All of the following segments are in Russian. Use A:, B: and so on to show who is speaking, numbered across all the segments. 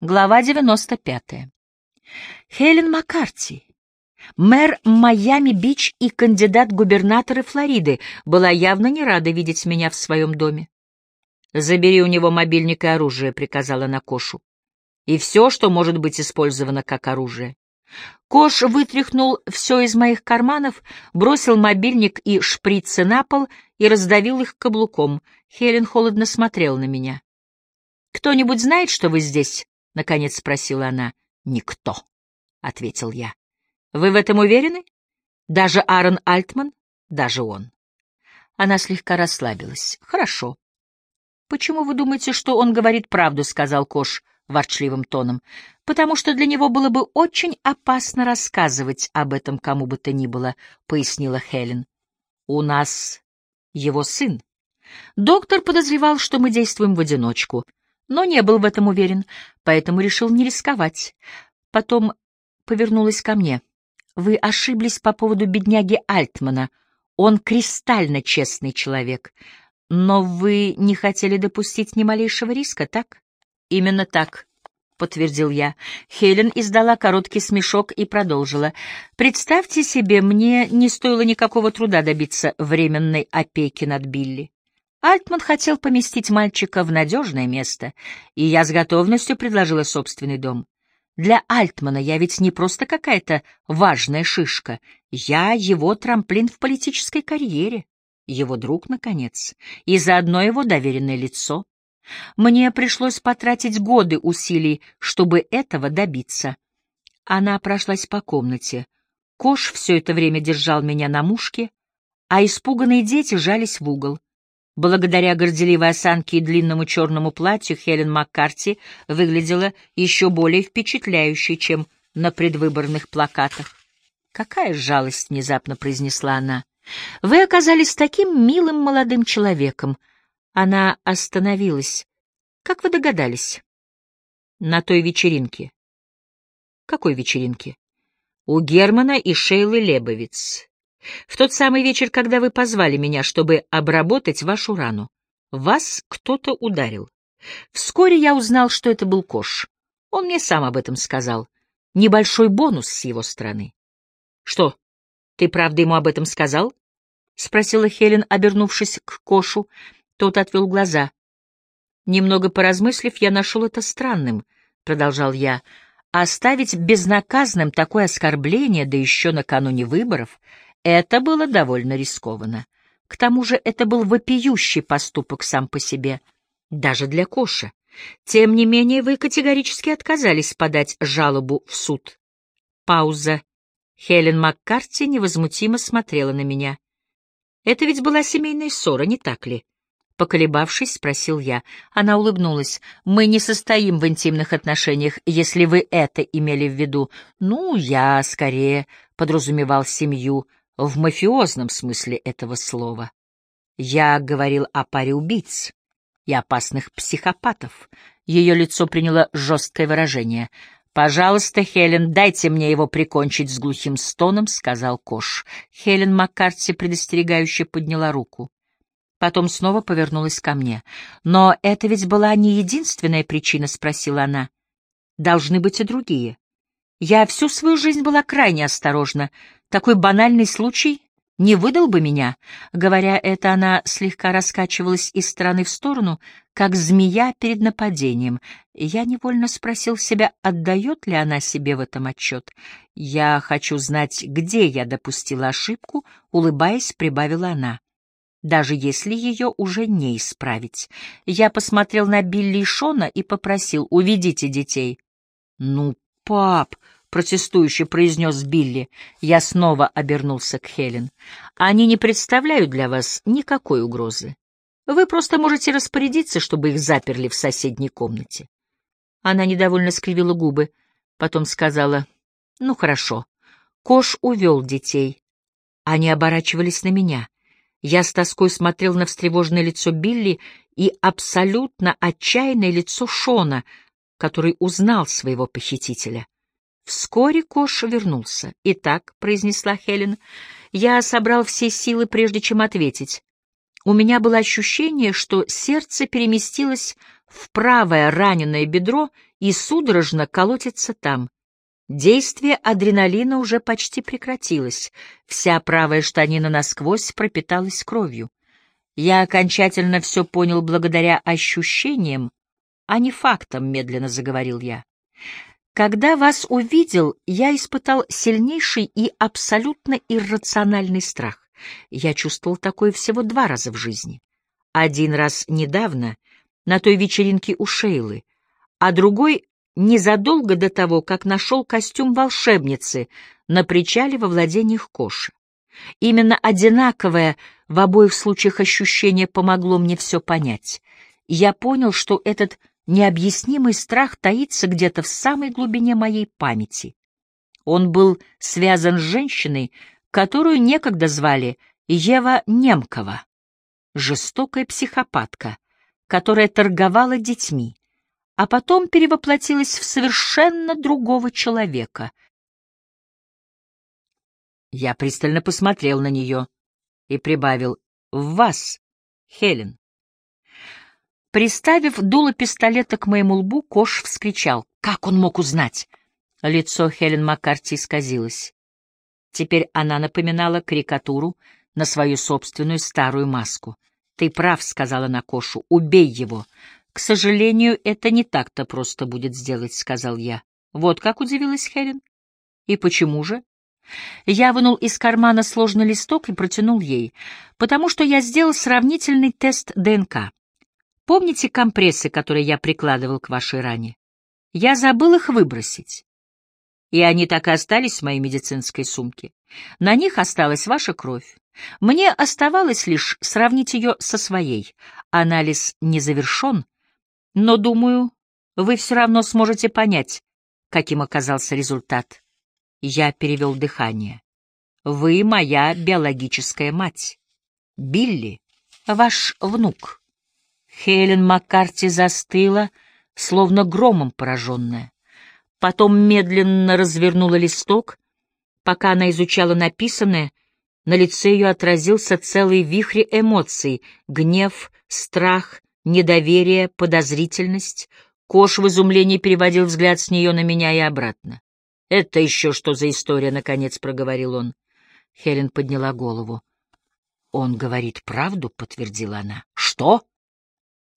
A: Глава 95. Хелен Маккарти, мэр Майами-Бич и кандидат губернаторы Флориды, была явно не рада видеть меня в своем доме. «Забери у него мобильник и оружие», — приказала она Кошу. «И все, что может быть использовано как оружие». Кош вытряхнул все из моих карманов, бросил мобильник и шприцы на пол и раздавил их каблуком. Хелен холодно смотрел на меня. «Кто-нибудь знает, что вы здесь?» — наконец спросила она. «Никто», — ответил я. «Вы в этом уверены? Даже Аарон Альтман? Даже он?» Она слегка расслабилась. «Хорошо». «Почему вы думаете, что он говорит правду?» — сказал Кош ворчливым тоном. «Потому что для него было бы очень опасно рассказывать об этом кому бы то ни было», — пояснила Хелен. «У нас его сын». Доктор подозревал, что мы действуем в одиночку но не был в этом уверен, поэтому решил не рисковать. Потом повернулась ко мне. «Вы ошиблись по поводу бедняги Альтмана. Он кристально честный человек. Но вы не хотели допустить ни малейшего риска, так?» «Именно так», — подтвердил я. Хелен издала короткий смешок и продолжила. «Представьте себе, мне не стоило никакого труда добиться временной опеки над Билли. Альтман хотел поместить мальчика в надежное место, и я с готовностью предложила собственный дом. Для Альтмана я ведь не просто какая-то важная шишка, я его трамплин в политической карьере, его друг, наконец, и заодно его доверенное лицо. Мне пришлось потратить годы усилий, чтобы этого добиться. Она прошлась по комнате. Кош все это время держал меня на мушке, а испуганные дети жались в угол. Благодаря горделивой осанке и длинному черному платью Хелен Маккарти выглядела еще более впечатляющей, чем на предвыборных плакатах. «Какая жалость!» — внезапно произнесла она. «Вы оказались таким милым молодым человеком». Она остановилась. «Как вы догадались?» «На той вечеринке». «Какой вечеринке?» «У Германа и Шейлы Лебовиц. В тот самый вечер, когда вы позвали меня, чтобы обработать вашу рану, вас кто-то ударил. Вскоре я узнал, что это был Кош. Он мне сам об этом сказал. Небольшой бонус с его стороны. — Что, ты правда ему об этом сказал? — спросила Хелен, обернувшись к Кошу. Тот отвел глаза. Немного поразмыслив, я нашел это странным, — продолжал я. Оставить безнаказанным такое оскорбление, да еще накануне выборов — это было довольно рискованно. К тому же это был вопиющий поступок сам по себе, даже для Коша. Тем не менее, вы категорически отказались подать жалобу в суд. Пауза. Хелен Маккарти невозмутимо смотрела на меня. Это ведь была семейная ссора, не так ли? Поколебавшись, спросил я. Она улыбнулась. «Мы не состоим в интимных отношениях, если вы это имели в виду. Ну, я скорее подразумевал семью в мафиозном смысле этого слова. Я говорил о паре убийц и опасных психопатов. Ее лицо приняло жесткое выражение. «Пожалуйста, Хелен, дайте мне его прикончить с глухим стоном», — сказал Кош. Хелен Маккарти предостерегающе подняла руку. Потом снова повернулась ко мне. «Но это ведь была не единственная причина», — спросила она. «Должны быть и другие. Я всю свою жизнь была крайне осторожна. Такой банальный случай не выдал бы меня. Говоря это, она слегка раскачивалась из стороны в сторону, как змея перед нападением. Я невольно спросил себя, отдает ли она себе в этом отчет. «Я хочу знать, где я допустила ошибку», — улыбаясь, прибавила она. Даже если ее уже не исправить. Я посмотрел на Билли и Шона и попросил, уведите детей. «Ну, пап!» — протестующе произнес Билли. Я снова обернулся к Хелен. «Они не представляют для вас никакой угрозы. Вы просто можете распорядиться, чтобы их заперли в соседней комнате». Она недовольно скривила губы, потом сказала, «Ну, хорошо». Кош увел детей. Они оборачивались на меня. Я с тоской смотрел на встревоженное лицо Билли и абсолютно отчаянное лицо Шона, который узнал своего похитителя. Вскоре Кош вернулся. «Итак», — произнесла Хелен, — «я собрал все силы, прежде чем ответить. У меня было ощущение, что сердце переместилось в правое раненое бедро и судорожно колотится там. Действие адреналина уже почти прекратилось. Вся правая штанина насквозь пропиталась кровью. Я окончательно все понял благодаря ощущениям, а не фактам, — медленно заговорил я. Когда вас увидел, я испытал сильнейший и абсолютно иррациональный страх. Я чувствовал такое всего два раза в жизни. Один раз недавно, на той вечеринке у Шейлы, а другой незадолго до того, как нашел костюм волшебницы на причале во владениях Коши. Именно одинаковое в обоих случаях ощущение помогло мне все понять. Я понял, что этот необъяснимый страх таится где-то в самой глубине моей памяти. Он был связан с женщиной, которую некогда звали Ева Немкова, жестокая психопатка, которая торговала детьми, а потом перевоплотилась в совершенно другого человека. Я пристально посмотрел на нее и прибавил «В вас, Хелен». Приставив дуло пистолета к моему лбу, Кош вскричал. «Как он мог узнать?» Лицо Хелен Маккарти исказилось. Теперь она напоминала карикатуру на свою собственную старую маску. «Ты прав», — сказала она Кошу, — «убей его». «К сожалению, это не так-то просто будет сделать», — сказал я. «Вот как удивилась Хелен». «И почему же?» Я вынул из кармана сложный листок и протянул ей, потому что я сделал сравнительный тест ДНК. Помните компрессы, которые я прикладывал к вашей ране? Я забыл их выбросить. И они так и остались в моей медицинской сумке. На них осталась ваша кровь. Мне оставалось лишь сравнить ее со своей. Анализ не завершен, но, думаю, вы все равно сможете понять, каким оказался результат. Я перевел дыхание. Вы моя биологическая мать. Билли — ваш внук. Хелен Маккарти застыла, словно громом пораженная. Потом медленно развернула листок. Пока она изучала написанное, на лице ее отразился целый вихрь эмоций — гнев, страх, недоверие, подозрительность. Кош в изумлении переводил взгляд с нее на меня и обратно. «Это еще что за история?» — наконец проговорил он. Хелен подняла голову. «Он говорит правду?» — подтвердила она. «Что?»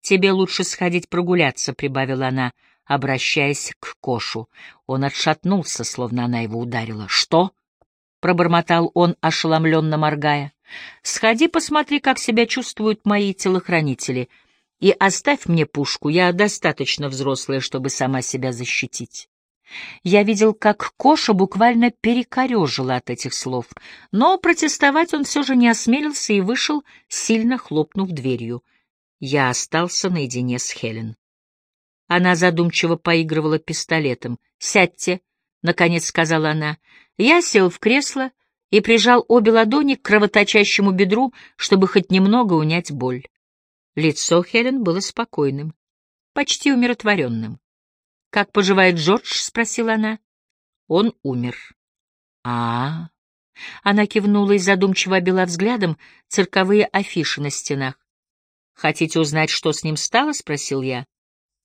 A: «Тебе лучше сходить прогуляться», — прибавила она, обращаясь к Кошу. Он отшатнулся, словно она его ударила. «Что?» — пробормотал он, ошеломленно моргая. «Сходи, посмотри, как себя чувствуют мои телохранители, и оставь мне пушку, я достаточно взрослая, чтобы сама себя защитить». Я видел, как Коша буквально перекорежила от этих слов, но протестовать он все же не осмелился и вышел, сильно хлопнув дверью я остался наедине с Хелен. Она задумчиво поигрывала пистолетом. «Сядьте», — наконец сказала она. Я сел в кресло и прижал обе ладони к кровоточащему бедру, чтобы хоть немного унять боль. Лицо Хелен было спокойным, почти умиротворенным. «Как поживает Джордж?» — спросила она. «Он умер». «А-а-а!» Она кивнула и задумчиво обвела взглядом цирковые афиши на стенах. «Хотите узнать, что с ним стало?» — спросил я.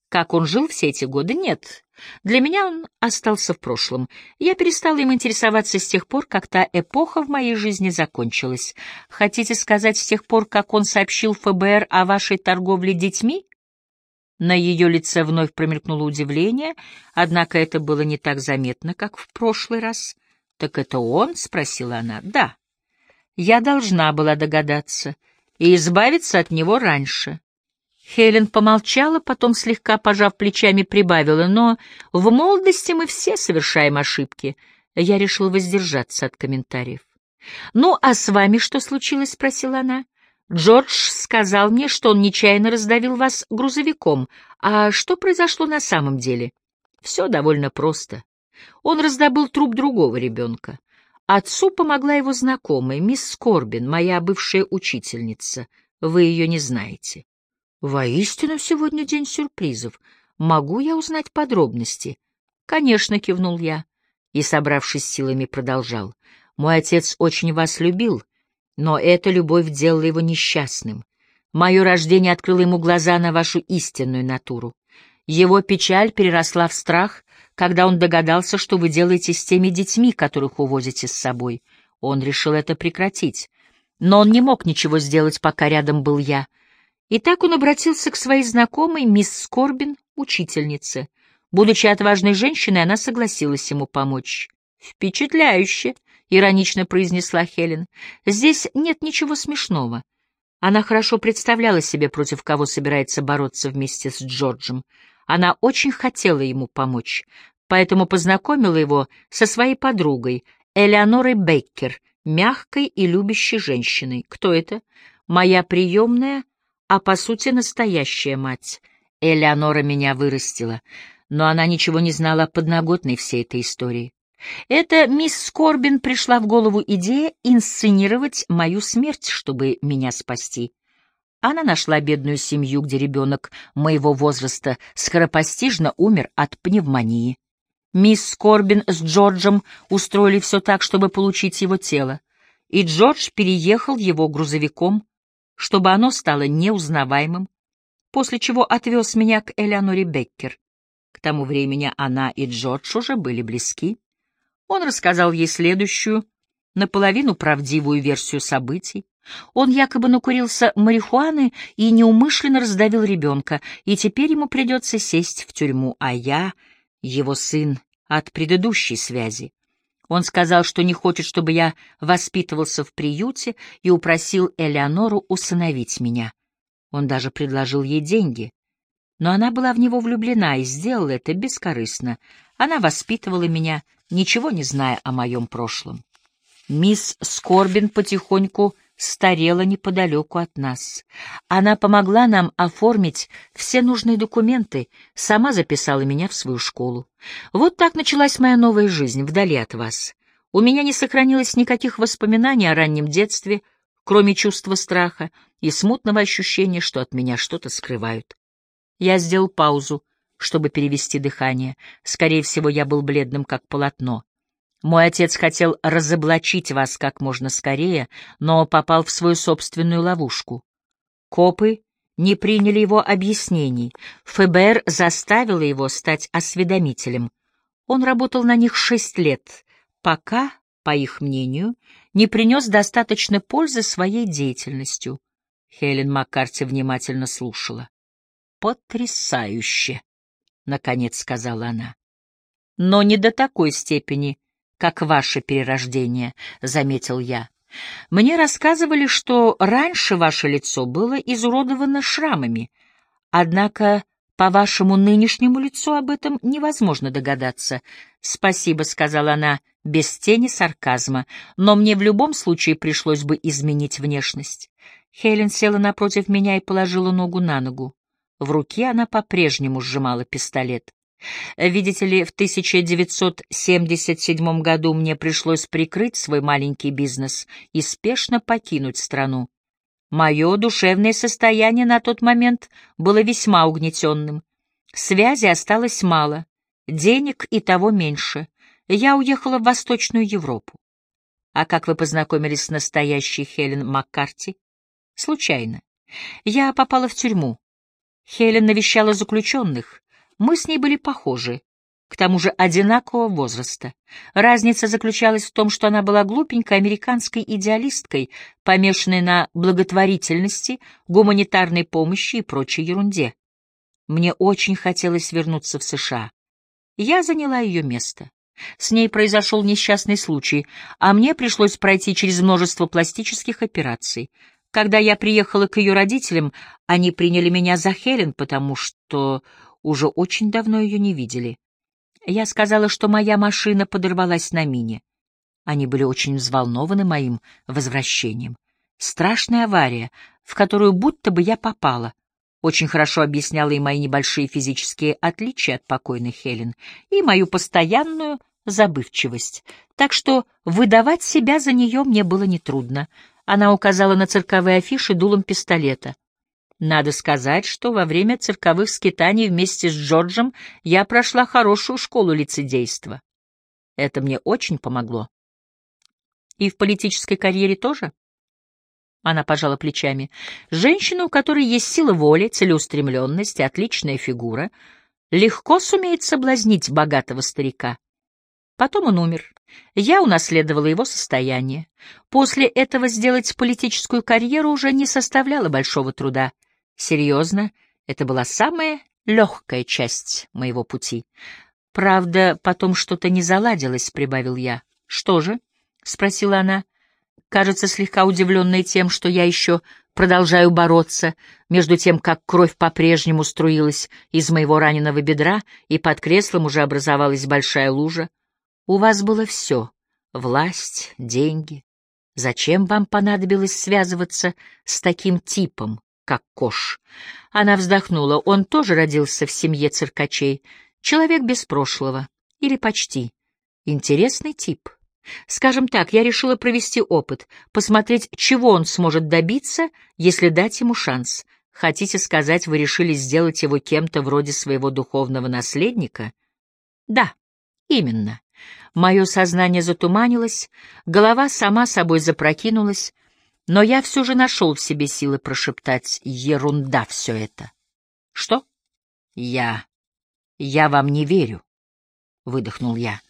A: «Как он жил все эти годы? Нет. Для меня он остался в прошлом. Я перестала им интересоваться с тех пор, как та эпоха в моей жизни закончилась. Хотите сказать, с тех пор, как он сообщил ФБР о вашей торговле детьми?» На ее лице вновь промелькнуло удивление, однако это было не так заметно, как в прошлый раз. «Так это он?» — спросила она. «Да». Я должна была догадаться и избавиться от него раньше. Хелен помолчала, потом, слегка пожав плечами, прибавила, но в молодости мы все совершаем ошибки. Я решил воздержаться от комментариев. «Ну, а с вами что случилось?» — спросила она. «Джордж сказал мне, что он нечаянно раздавил вас грузовиком. А что произошло на самом деле?» «Все довольно просто. Он раздобыл труп другого ребенка. Отцу помогла его знакомая, мисс Скорбин, моя бывшая учительница. Вы ее не знаете. Воистину, сегодня день сюрпризов. Могу я узнать подробности? Конечно, кивнул я. И, собравшись силами, продолжал. Мой отец очень вас любил, но эта любовь делала его несчастным. Мое рождение открыло ему глаза на вашу истинную натуру. Его печаль переросла в страх, когда он догадался, что вы делаете с теми детьми, которых увозите с собой. Он решил это прекратить. Но он не мог ничего сделать, пока рядом был я. И так он обратился к своей знакомой, мисс Скорбин, учительнице. Будучи отважной женщиной, она согласилась ему помочь. «Впечатляюще!» — иронично произнесла Хелен. «Здесь нет ничего смешного». Она хорошо представляла себе, против кого собирается бороться вместе с Джорджем. Она очень хотела ему помочь, поэтому познакомила его со своей подругой, Элеонорой Бейкер, мягкой и любящей женщиной. Кто это? Моя приемная, а по сути настоящая мать. Элеонора меня вырастила, но она ничего не знала о подноготной всей этой истории. Это мисс Скорбин пришла в голову идея инсценировать мою смерть, чтобы меня спасти. Она нашла бедную семью, где ребенок моего возраста скоропостижно умер от пневмонии. Мисс Скорбин с Джорджем устроили все так, чтобы получить его тело, и Джордж переехал его грузовиком, чтобы оно стало неузнаваемым, после чего отвез меня к Элеоноре Беккер. К тому времени она и Джордж уже были близки. Он рассказал ей следующую, наполовину правдивую версию событий. Он якобы накурился марихуаны и неумышленно раздавил ребенка, и теперь ему придется сесть в тюрьму, а я — его сын от предыдущей связи. Он сказал, что не хочет, чтобы я воспитывался в приюте, и упросил Элеонору усыновить меня. Он даже предложил ей деньги. Но она была в него влюблена и сделала это бескорыстно. Она воспитывала меня, ничего не зная о моем прошлом. Мисс Скорбин потихоньку старела неподалеку от нас. Она помогла нам оформить все нужные документы, сама записала меня в свою школу. Вот так началась моя новая жизнь, вдали от вас. У меня не сохранилось никаких воспоминаний о раннем детстве, кроме чувства страха и смутного ощущения, что от меня что-то скрывают. Я сделал паузу, чтобы перевести дыхание. Скорее всего, я был бледным, как полотно. Мой отец хотел разоблачить вас как можно скорее, но попал в свою собственную ловушку. Копы не приняли его объяснений. ФБР заставило его стать осведомителем. Он работал на них шесть лет, пока, по их мнению, не принес достаточно пользы своей деятельностью. Хелен Маккарти внимательно слушала. «Потрясающе!» — наконец сказала она. «Но не до такой степени, как ваше перерождение», — заметил я. «Мне рассказывали, что раньше ваше лицо было изуродовано шрамами, однако по вашему нынешнему лицу об этом невозможно догадаться». «Спасибо», — сказала она, без тени сарказма, «но мне в любом случае пришлось бы изменить внешность». Хелен села напротив меня и положила ногу на ногу. В руке она по-прежнему сжимала пистолет. Видите ли, в 1977 году мне пришлось прикрыть свой маленький бизнес и спешно покинуть страну. Мое душевное состояние на тот момент было весьма угнетенным. Связи осталось мало, денег и того меньше. Я уехала в Восточную Европу. А как вы познакомились с настоящей Хелен Маккарти? Случайно. Я попала в тюрьму. Хелен навещала заключенных, мы с ней были похожи, к тому же одинакового возраста. Разница заключалась в том, что она была глупенькой американской идеалисткой, помешанной на благотворительности, гуманитарной помощи и прочей ерунде. Мне очень хотелось вернуться в США. Я заняла ее место. С ней произошел несчастный случай, а мне пришлось пройти через множество пластических операций. Когда я приехала к ее родителям, они приняли меня за Хелен, потому что уже очень давно ее не видели. Я сказала, что моя машина подорвалась на мине. Они были очень взволнованы моим возвращением. Страшная авария, в которую будто бы я попала. Очень хорошо объясняла и мои небольшие физические отличия от покойной Хелен, и мою постоянную забывчивость. Так что выдавать себя за нее мне было нетрудно. Она указала на цирковые афиши дулом пистолета. Надо сказать, что во время цирковых скитаний вместе с Джорджем я прошла хорошую школу лицедейства. Это мне очень помогло. И в политической карьере тоже? Она пожала плечами. Женщина, у которой есть сила воли, целеустремленность и отличная фигура, легко сумеет соблазнить богатого старика. Потом он умер. Я унаследовала его состояние. После этого сделать политическую карьеру уже не составляло большого труда. Серьезно, это была самая легкая часть моего пути. Правда, потом что-то не заладилось, — прибавил я. — Что же? — спросила она, кажется, слегка удивленная тем, что я еще продолжаю бороться, между тем, как кровь по-прежнему струилась из моего раненого бедра, и под креслом уже образовалась большая лужа. У вас было все — власть, деньги. Зачем вам понадобилось связываться с таким типом, как Кош? Она вздохнула. Он тоже родился в семье циркачей. Человек без прошлого. Или почти. Интересный тип. Скажем так, я решила провести опыт, посмотреть, чего он сможет добиться, если дать ему шанс. Хотите сказать, вы решили сделать его кем-то вроде своего духовного наследника? Да, именно. Мое сознание затуманилось, голова сама собой запрокинулась, но я все же нашел в себе силы прошептать «Ерунда все это». «Что?» «Я... я вам не верю», — выдохнул я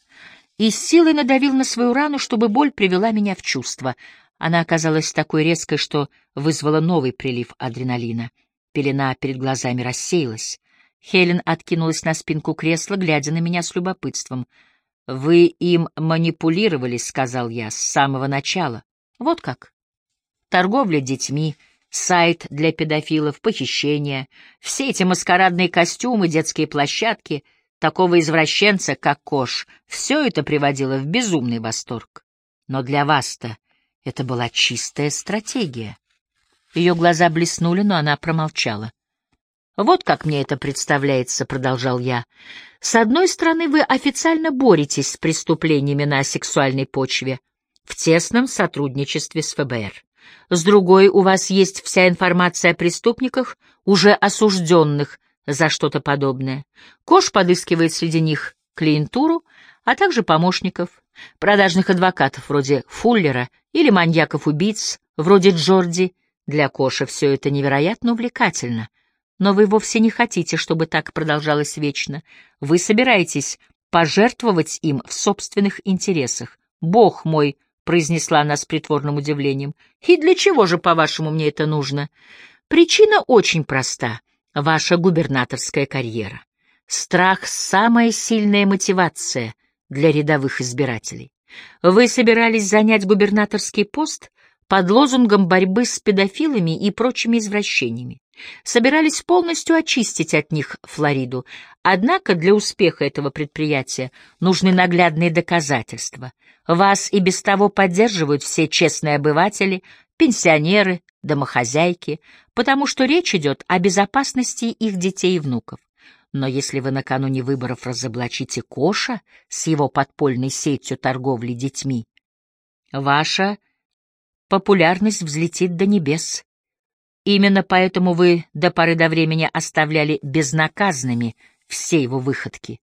A: и с силой надавил на свою рану, чтобы боль привела меня в чувство. Она оказалась такой резкой, что вызвала новый прилив адреналина. Пелена перед глазами рассеялась. Хелен откинулась на спинку кресла, глядя на меня с любопытством. «Вы им манипулировали», — сказал я, — «с самого начала». «Вот как?» «Торговля детьми, сайт для педофилов, похищения, все эти маскарадные костюмы, детские площадки — такого извращенца, как Кош, все это приводило в безумный восторг. Но для вас-то это была чистая стратегия. Ее глаза блеснули, но она промолчала. «Вот как мне это представляется», — продолжал я. «С одной стороны, вы официально боретесь с преступлениями на сексуальной почве, в тесном сотрудничестве с ФБР. С другой, у вас есть вся информация о преступниках, уже осужденных за что-то подобное. Кош подыскивает среди них клиентуру, а также помощников, продажных адвокатов вроде Фуллера или маньяков-убийц вроде Джорди. Для Коша все это невероятно увлекательно. Но вы вовсе не хотите, чтобы так продолжалось вечно. Вы собираетесь пожертвовать им в собственных интересах. «Бог мой!» — произнесла она с притворным удивлением. «И для чего же, по-вашему, мне это нужно?» «Причина очень проста ваша губернаторская карьера. Страх — самая сильная мотивация для рядовых избирателей. Вы собирались занять губернаторский пост под лозунгом борьбы с педофилами и прочими извращениями. Собирались полностью очистить от них Флориду. Однако для успеха этого предприятия нужны наглядные доказательства. Вас и без того поддерживают все честные обыватели, пенсионеры, домохозяйки, потому что речь идет о безопасности их детей и внуков. Но если вы накануне выборов разоблачите Коша с его подпольной сетью торговли детьми, ваша популярность взлетит до небес. Именно поэтому вы до поры до времени оставляли безнаказанными все его выходки.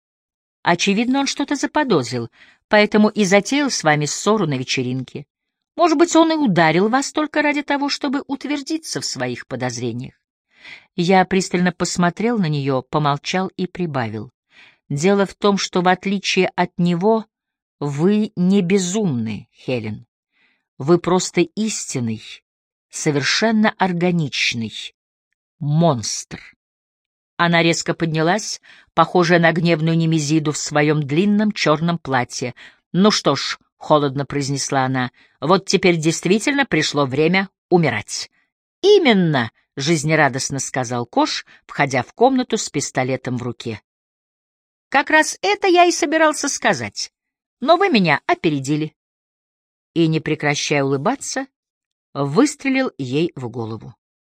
A: Очевидно, он что-то заподозрил, поэтому и затеял с вами ссору на вечеринке. Может быть, он и ударил вас только ради того, чтобы утвердиться в своих подозрениях. Я пристально посмотрел на нее, помолчал и прибавил. Дело в том, что в отличие от него вы не безумны, Хелен. Вы просто истинный, совершенно органичный монстр. Она резко поднялась, похожая на гневную немезиду в своем длинном черном платье. Ну что ж, — холодно произнесла она, — вот теперь действительно пришло время умирать. «Именно!» — жизнерадостно сказал Кош, входя в комнату с пистолетом в руке. «Как раз это я и собирался сказать, но вы меня опередили». И, не прекращая улыбаться, выстрелил ей в голову.